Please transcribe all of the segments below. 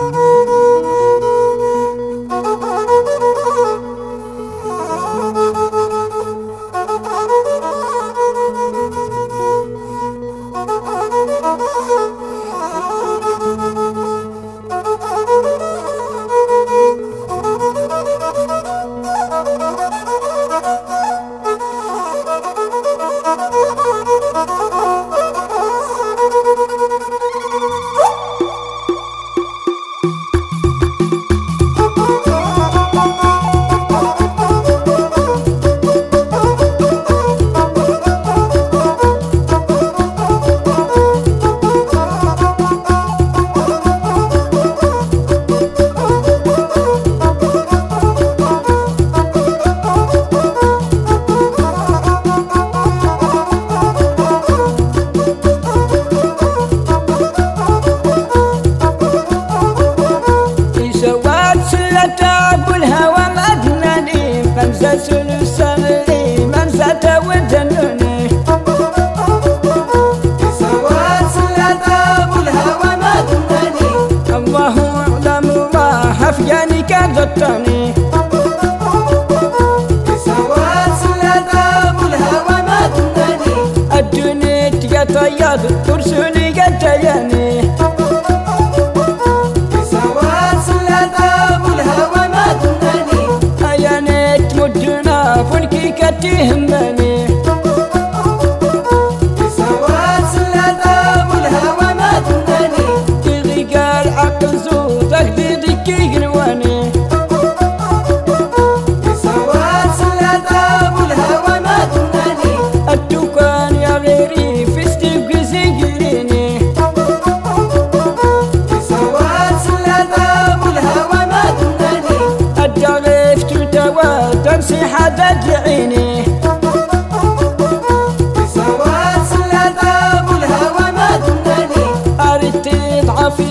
Música يهمني سواد سلطة والهوى ما تناني تغي قال عقل زودك بيدك يهرواني سواد سلطة والهوى ما تناني الدكان يا غيري في ستيب زيريني سواد سلطة والهوى ما تناني الدغيف تتوى تمسي حدد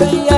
Yeah.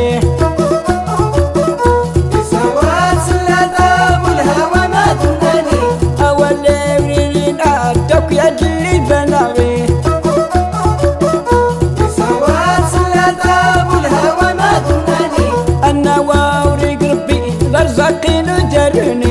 sakın canını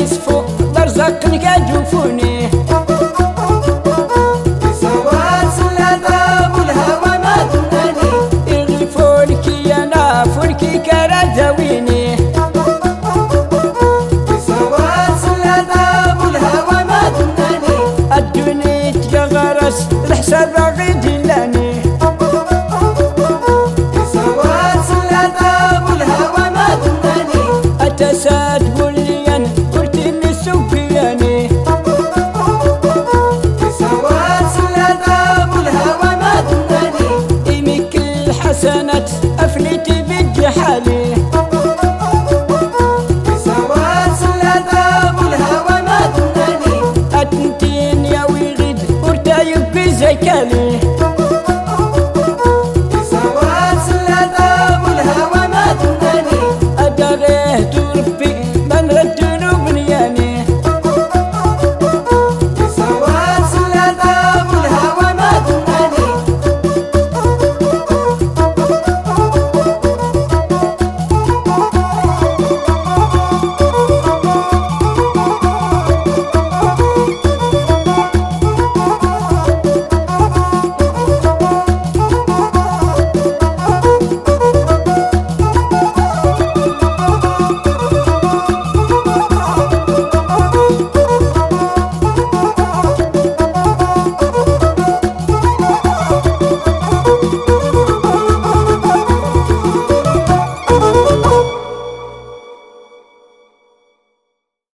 يسفو برزق نكاجو فوني افلت بجحالي.